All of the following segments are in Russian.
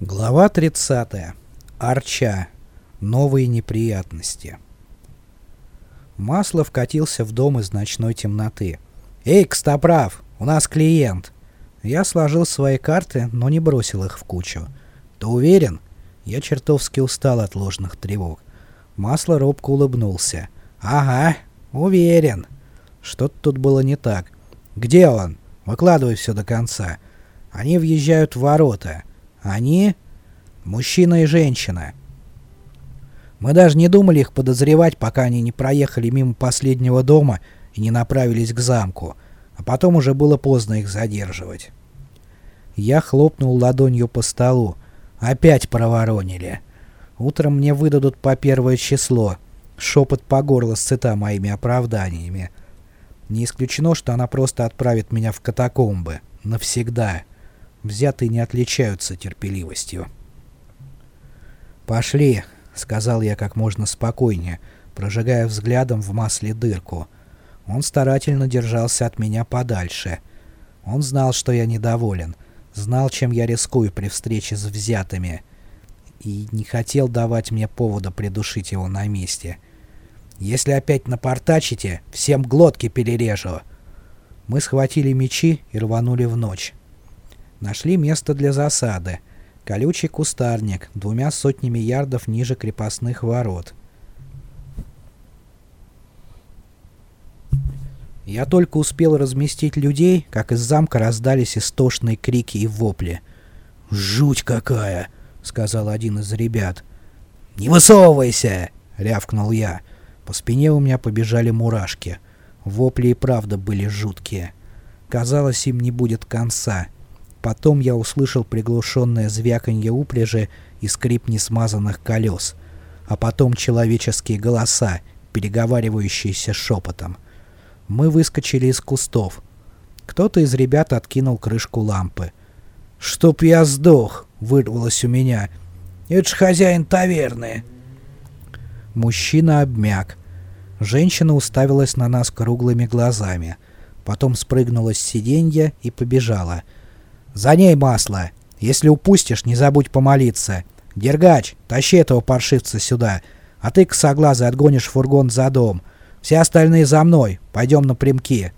Глава 30. Арча. Новые неприятности. Масло вкатился в дом из ночной темноты. «Эй, Костоправ, у нас клиент!» Я сложил свои карты, но не бросил их в кучу. «Ты уверен?» Я чертовски устал от ложных тревог. Масло робко улыбнулся. «Ага, уверен!» Что-то тут было не так. «Где он? Выкладывай все до конца!» Они въезжают в ворота. Они — мужчина и женщина. Мы даже не думали их подозревать, пока они не проехали мимо последнего дома и не направились к замку, а потом уже было поздно их задерживать. Я хлопнул ладонью по столу. Опять проворонили. Утром мне выдадут по первое число. Шепот по горло сыта моими оправданиями. Не исключено, что она просто отправит меня в катакомбы. Навсегда. Взятые не отличаются терпеливостью. «Пошли», — сказал я как можно спокойнее, прожигая взглядом в масле дырку. Он старательно держался от меня подальше. Он знал, что я недоволен, знал, чем я рискую при встрече с взятыми, и не хотел давать мне повода придушить его на месте. «Если опять напортачите, всем глотки перережу!» Мы схватили мечи и рванули в ночь. Нашли место для засады. Колючий кустарник, двумя сотнями ярдов ниже крепостных ворот. Я только успел разместить людей, как из замка раздались истошные крики и вопли. «Жуть какая!» — сказал один из ребят. «Не высовывайся!» — рявкнул я. По спине у меня побежали мурашки. Вопли и правда были жуткие. Казалось, им не будет конца. Потом я услышал приглушенное звяканье упряжи и скрип несмазанных колес, а потом человеческие голоса, переговаривающиеся шепотом. Мы выскочили из кустов. Кто-то из ребят откинул крышку лампы. «Чтоб я сдох!» — вырвалось у меня. «Это ж хозяин таверны!» Мужчина обмяк. Женщина уставилась на нас круглыми глазами. Потом спрыгнула с сиденья и побежала — «За ней масло! Если упустишь, не забудь помолиться! Дергач, тащи этого паршивца сюда, а ты, косоглазый, отгонишь фургон за дом. Все остальные за мной, пойдем напрямки!»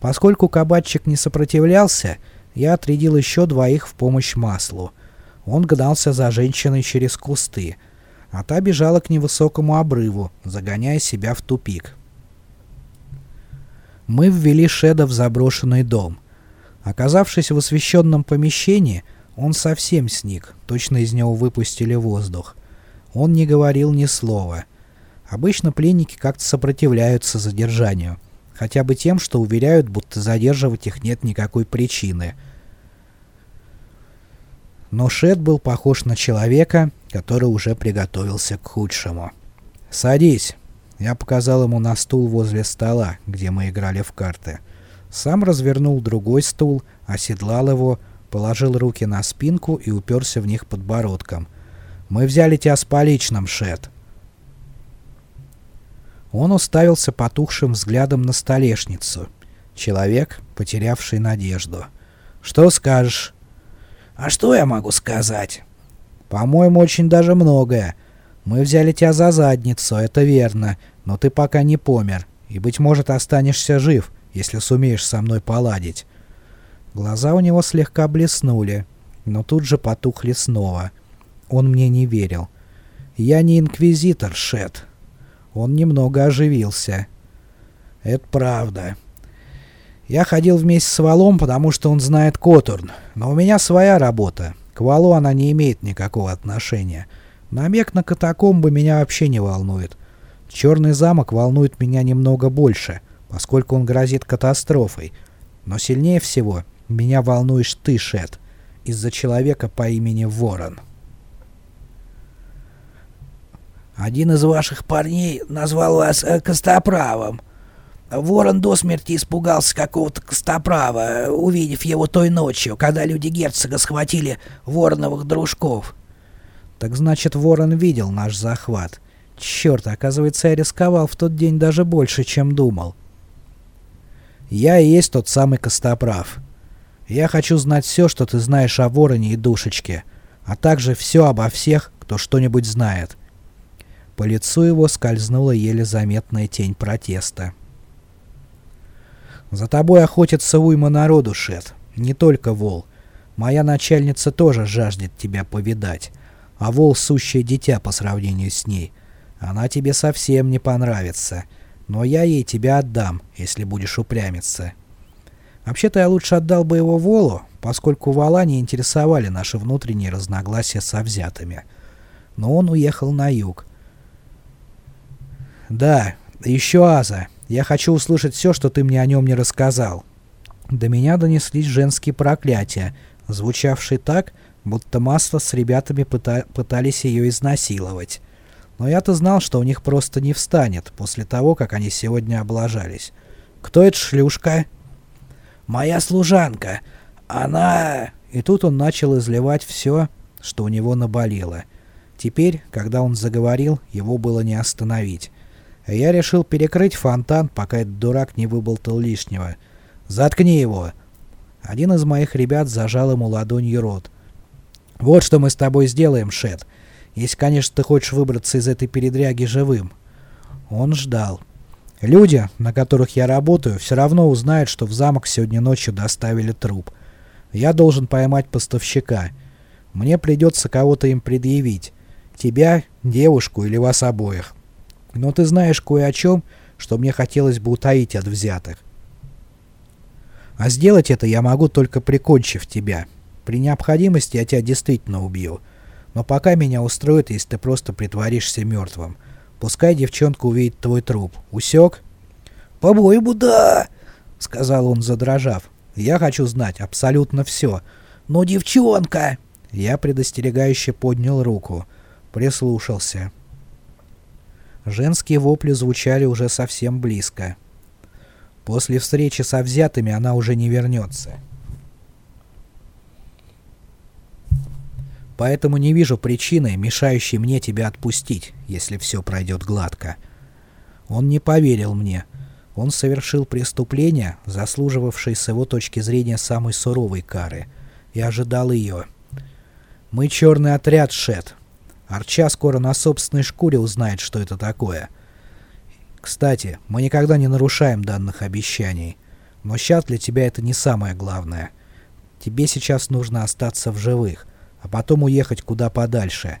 Поскольку кабачик не сопротивлялся, я отрядил еще двоих в помощь маслу. Он гнался за женщиной через кусты, а та бежала к невысокому обрыву, загоняя себя в тупик. Мы ввели Шеда в заброшенный дом — Оказавшись в освещенном помещении, он совсем сник, точно из него выпустили воздух. Он не говорил ни слова. Обычно пленники как-то сопротивляются задержанию, хотя бы тем, что уверяют, будто задерживать их нет никакой причины. Но Шет был похож на человека, который уже приготовился к худшему. «Садись!» Я показал ему на стул возле стола, где мы играли в карты. Сам развернул другой стул, оседлал его, положил руки на спинку и уперся в них подбородком. «Мы взяли тебя с поличным, Шет!» Он уставился потухшим взглядом на столешницу. Человек, потерявший надежду. «Что скажешь?» «А что я могу сказать?» «По-моему, очень даже многое. Мы взяли тебя за задницу, это верно, но ты пока не помер, и, быть может, останешься жив» если сумеешь со мной поладить». Глаза у него слегка блеснули, но тут же потухли снова. Он мне не верил. «Я не инквизитор, Шет». Он немного оживился. «Это правда. Я ходил вместе с Валом, потому что он знает Котурн, но у меня своя работа. К Валу она не имеет никакого отношения. Намек на катакомбы меня вообще не волнует. Черный замок волнует меня немного больше» поскольку он грозит катастрофой. Но сильнее всего меня волнуешь ты, Шет, из-за человека по имени Ворон. Один из ваших парней назвал вас э, Костоправом. Ворон до смерти испугался какого-то Костоправа, увидев его той ночью, когда люди герцога схватили вороновых дружков. Так значит, Ворон видел наш захват. Черт, оказывается, я рисковал в тот день даже больше, чем думал. Я и есть тот самый Костоправ. Я хочу знать все, что ты знаешь о Вороне и Душечке. а также все обо всех, кто что-нибудь знает. По лицу его скользнула еле заметная тень протеста. «За тобой охотится уйма народу, Шет, не только вол. Моя начальница тоже жаждет тебя повидать, а вол — сущее дитя по сравнению с ней. Она тебе совсем не понравится, но я ей тебя отдам, если будешь упрямиться. Вообще-то я лучше отдал бы его волу, поскольку вала не интересовали наши внутренние разногласия со взятыми. Но он уехал на юг. «Да, еще Аза. Я хочу услышать все, что ты мне о нем не рассказал». До меня донеслись женские проклятия, звучавшие так, будто масло с ребятами пыта пытались ее изнасиловать. Но я-то знал, что у них просто не встанет после того, как они сегодня облажались. «Кто эта шлюшка?» «Моя служанка. Она...» И тут он начал изливать все, что у него наболело. Теперь, когда он заговорил, его было не остановить. Я решил перекрыть фонтан, пока этот дурак не выболтал лишнего. «Заткни его!» Один из моих ребят зажал ему ладонью рот. «Вот что мы с тобой сделаем, Шет. Если, конечно, ты хочешь выбраться из этой передряги живым». Он ждал. Люди, на которых я работаю, все равно узнают, что в замок сегодня ночью доставили труп. Я должен поймать поставщика. Мне придется кого-то им предъявить. Тебя, девушку или вас обоих. Но ты знаешь кое о чем, что мне хотелось бы утаить от взятых. А сделать это я могу только прикончив тебя. При необходимости я тебя действительно убью. Но пока меня устроит, если ты просто притворишься мертвым. Пускай девчонка увидит твой труп. Усек? «По-моему, да!» — сказал он, задрожав. «Я хочу знать абсолютно все. Но девчонка!» Я предостерегающе поднял руку. Прислушался. Женские вопли звучали уже совсем близко. После встречи со взятыми она уже не вернется. Поэтому не вижу причины, мешающей мне тебя отпустить, если все пройдет гладко. Он не поверил мне. Он совершил преступление, заслуживавшее с его точки зрения самой суровой кары, и ожидал ее. Мы черный отряд, Шет, Арча скоро на собственной шкуре узнает, что это такое. Кстати, мы никогда не нарушаем данных обещаний. Но сейчас для тебя это не самое главное. Тебе сейчас нужно остаться в живых, а потом уехать куда подальше.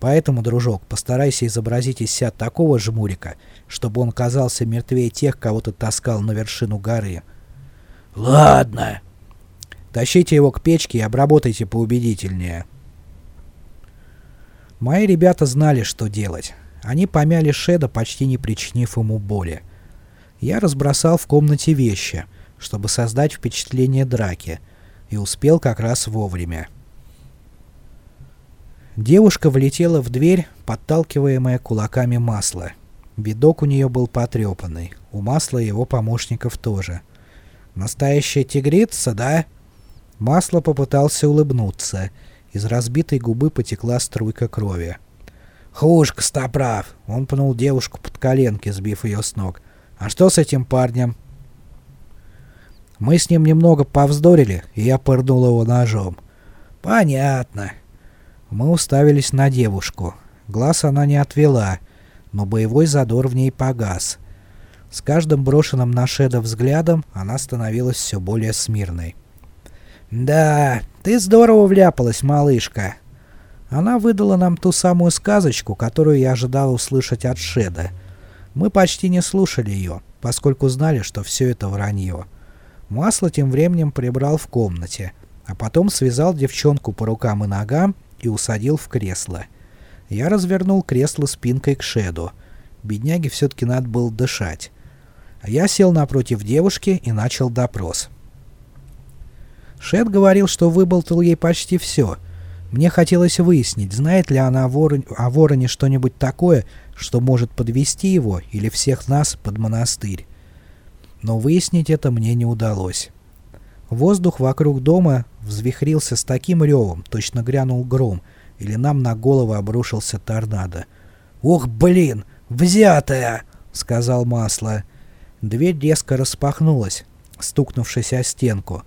Поэтому, дружок, постарайся изобразить из себя такого жмурика, чтобы он казался мертвее тех, кого ты таскал на вершину горы. «Ладно!» «Тащите его к печке и обработайте поубедительнее». Мои ребята знали, что делать. Они помяли Шеда, почти не причинив ему боли. Я разбросал в комнате вещи, чтобы создать впечатление драки, и успел как раз вовремя. Девушка влетела в дверь, подталкиваемая кулаками масла. Видок у нее был потрепанный, у масла его помощников тоже. «Настоящая тигрица, да?» Масло попытался улыбнуться — из разбитой губы потекла струйка крови. «Хуже, Костоправ!» Он пнул девушку под коленки, сбив ее с ног. «А что с этим парнем?» Мы с ним немного повздорили, и я пырнул его ножом. «Понятно». Мы уставились на девушку. Глаз она не отвела, но боевой задор в ней погас. С каждым брошенным на Шеда взглядом она становилась все более смирной. «Да, ты здорово вляпалась, малышка». Она выдала нам ту самую сказочку, которую я ожидал услышать от Шеда. Мы почти не слушали ее, поскольку знали, что все это вранье. Масло тем временем прибрал в комнате, а потом связал девчонку по рукам и ногам и усадил в кресло. Я развернул кресло спинкой к Шеду. Бедняге все-таки надо было дышать. Я сел напротив девушки и начал допрос. Шет говорил, что выболтал ей почти все. Мне хотелось выяснить, знает ли она о, ворон... о вороне что-нибудь такое, что может подвести его или всех нас под монастырь. Но выяснить это мне не удалось. Воздух вокруг дома взвихрился с таким ревом, точно грянул гром, или нам на голову обрушился торнадо. «Ох, блин! Взятая!» — сказал Масло. Дверь резко распахнулась, стукнувшись о стенку.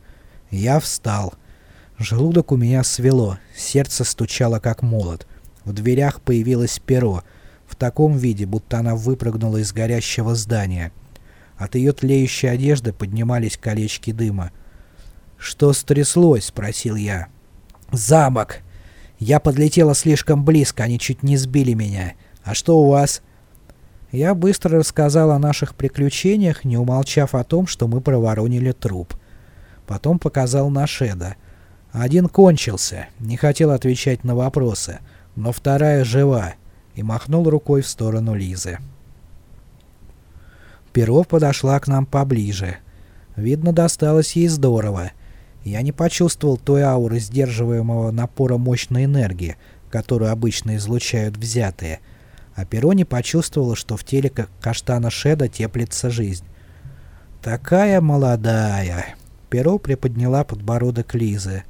Я встал. Желудок у меня свело, сердце стучало как молот. В дверях появилось перо, в таком виде, будто она выпрыгнула из горящего здания. От ее тлеющей одежды поднимались колечки дыма. «Что стряслось?» — спросил я. «Замок! Я подлетела слишком близко, они чуть не сбили меня. А что у вас?» Я быстро рассказал о наших приключениях, не умолчав о том, что мы проворонили труп. Потом показал на Шеда. Один кончился, не хотел отвечать на вопросы, но вторая жива, и махнул рукой в сторону Лизы. Перо подошла к нам поближе. Видно, досталось ей здорово. Я не почувствовал той ауры сдерживаемого напора мощной энергии, которую обычно излучают взятые — а Перо не почувствовала, что в теле каштана Шеда теплится жизнь. «Такая молодая!» Перо приподняла подбородок Лизы.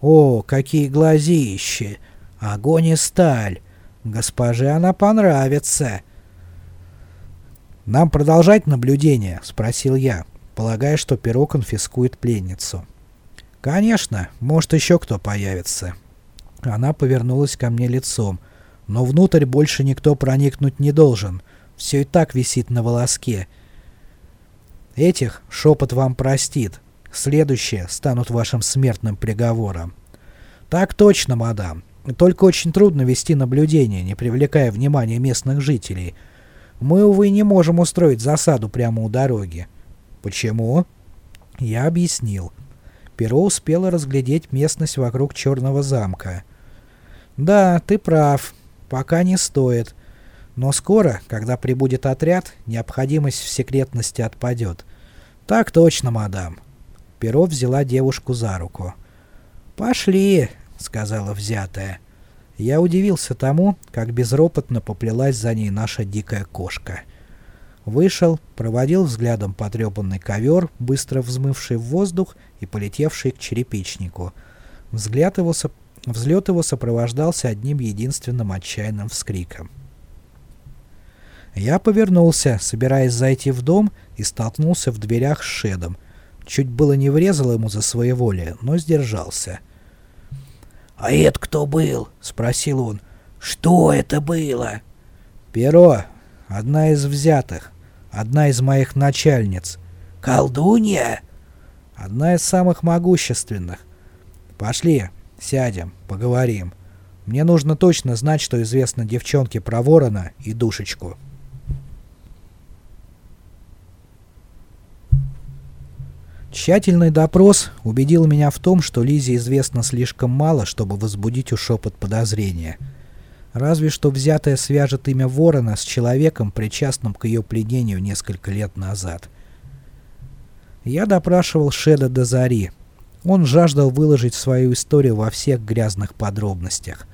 «О, какие глазищи! Огонь и сталь! Госпоже она понравится!» «Нам продолжать наблюдение?» — спросил я, полагая, что Перо конфискует пленницу. «Конечно, может еще кто появится». Она повернулась ко мне лицом, но внутрь больше никто проникнуть не должен. Все и так висит на волоске. Этих шепот вам простит. Следующие станут вашим смертным приговором. Так точно, мадам. Только очень трудно вести наблюдение, не привлекая внимания местных жителей. Мы, увы, не можем устроить засаду прямо у дороги. Почему? Я объяснил. Перо успело разглядеть местность вокруг Черного замка. Да, ты прав. Пока не стоит. Но скоро, когда прибудет отряд, необходимость в секретности отпадет. Так точно, мадам. Перо взяла девушку за руку. «Пошли», — сказала взятая. Я удивился тому, как безропотно поплелась за ней наша дикая кошка. Вышел, проводил взглядом потрепанный ковер, быстро взмывший в воздух и полетевший к черепичнику. Взгляд его соп Взлет его сопровождался одним единственным отчаянным вскриком. Я повернулся, собираясь зайти в дом, и столкнулся в дверях с Шедом. Чуть было не врезал ему за своеволие, но сдержался. «А это кто был?» — спросил он. «Что это было?» «Перо. Одна из взятых. Одна из моих начальниц». «Колдунья?» «Одна из самых могущественных. Пошли, Сядем, поговорим. Мне нужно точно знать, что известно девчонке про ворона и душечку. Тщательный допрос убедил меня в том, что Лизе известно слишком мало, чтобы возбудить у шепот подозрения. Разве что взятая свяжет имя Ворона с человеком, причастным к ее пленению несколько лет назад. Я допрашивал Шеда до зари, он жаждал выложить свою историю во всех грязных подробностях.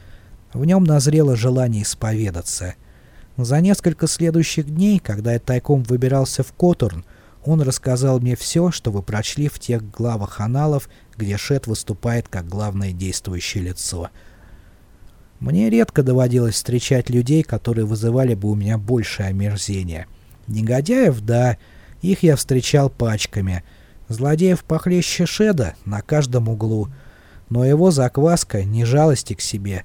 В нем назрело желание исповедаться. За несколько следующих дней, когда я тайком выбирался в Которн, он рассказал мне все, что вы прочли в тех главах аналов, где Шет выступает как главное действующее лицо. Мне редко доводилось встречать людей, которые вызывали бы у меня большее омерзение. Негодяев, да, их я встречал пачками — Злодеев похлеще Шеда на каждом углу, но его закваска, не жалости к себе,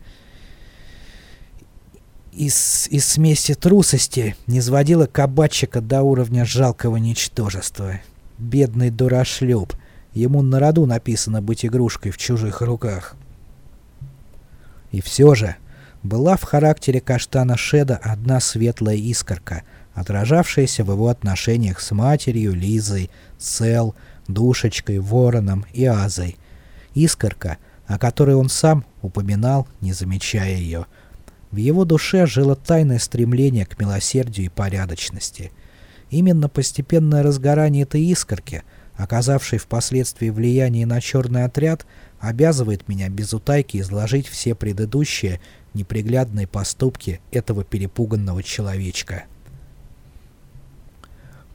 из, из смеси трусости не сводила кабачика до уровня жалкого ничтожества. Бедный дурашлеп, ему на роду написано быть игрушкой в чужих руках. И все же, была в характере каштана Шеда одна светлая искорка, отражавшаяся в его отношениях с матерью, Лизой, Сел, Душечкой, Вороном и Азой. Искорка, о которой он сам упоминал, не замечая ее. В его душе жило тайное стремление к милосердию и порядочности. Именно постепенное разгорание этой искорки, оказавшей впоследствии влияние на черный отряд, обязывает меня без утайки изложить все предыдущие неприглядные поступки этого перепуганного человечка.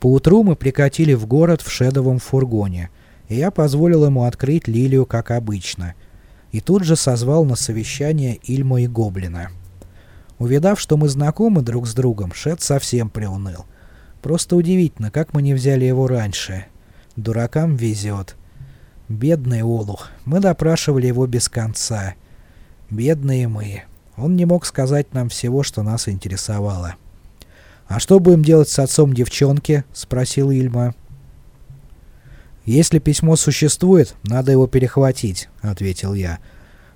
Поутру мы прикатили в город в шедовом фургоне, и я позволил ему открыть лилию, как обычно. И тут же созвал на совещание Ильму и Гоблина. Увидав, что мы знакомы друг с другом, Шед совсем приуныл. Просто удивительно, как мы не взяли его раньше. Дуракам везет. Бедный Олух. Мы допрашивали его без конца. Бедные мы. Он не мог сказать нам всего, что нас интересовало. «А что будем делать с отцом девчонки?» — спросил Ильма. «Если письмо существует, надо его перехватить», — ответил я.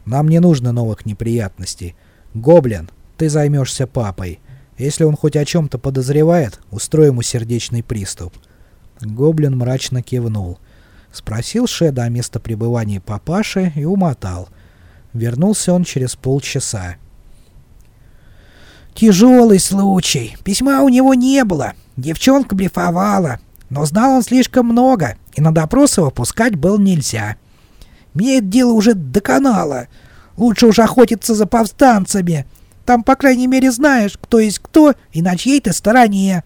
«Нам не нужно новых неприятностей. Гоблин, ты займешься папой. Если он хоть о чем-то подозревает, устрой ему сердечный приступ». Гоблин мрачно кивнул. Спросил Шеда о местопребывании папаши и умотал. Вернулся он через полчаса. «Тяжелый случай. Письма у него не было. Девчонка блефовала. Но знал он слишком много, и на допрос его пускать было нельзя. Мне это дело уже доконало. Лучше уж охотиться за повстанцами. Там, по крайней мере, знаешь, кто есть кто и на чьей ты стороне.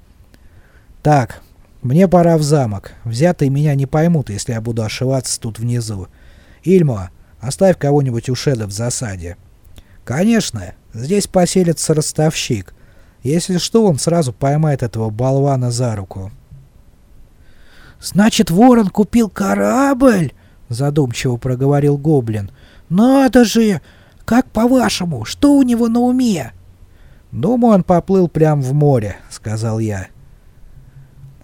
Так, мне пора в замок. Взятые меня не поймут, если я буду ошиваться тут внизу. Ильмо, оставь кого-нибудь у Шеда в засаде. Конечно, здесь поселится ростовщик. Если что, он сразу поймает этого болвана за руку. «Значит, ворон купил корабль?» — задумчиво проговорил гоблин. «Надо же! Как по-вашему, что у него на уме?» «Думаю, он поплыл прямо в море», — сказал я.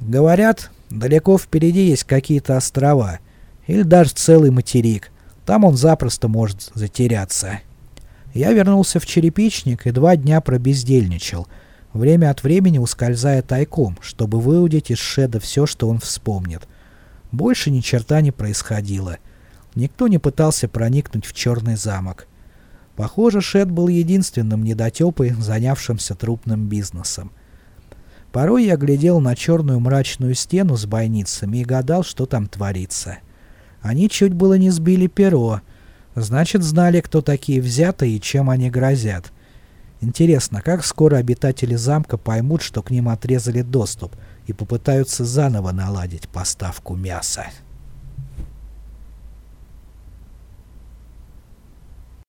«Говорят, далеко впереди есть какие-то острова, или даже целый материк. Там он запросто может затеряться». Я вернулся в черепичник и два дня пробездельничал — время от времени ускользая тайком, чтобы выудить из Шеда все, что он вспомнит. Больше ни черта не происходило. Никто не пытался проникнуть в черный замок. Похоже, Шед был единственным недотепой, занявшимся трупным бизнесом. Порой я глядел на черную мрачную стену с бойницами и гадал, что там творится. Они чуть было не сбили перо. Значит, знали, кто такие взятые и чем они грозят. Интересно, как скоро обитатели замка поймут, что к ним отрезали доступ, и попытаются заново наладить поставку мяса.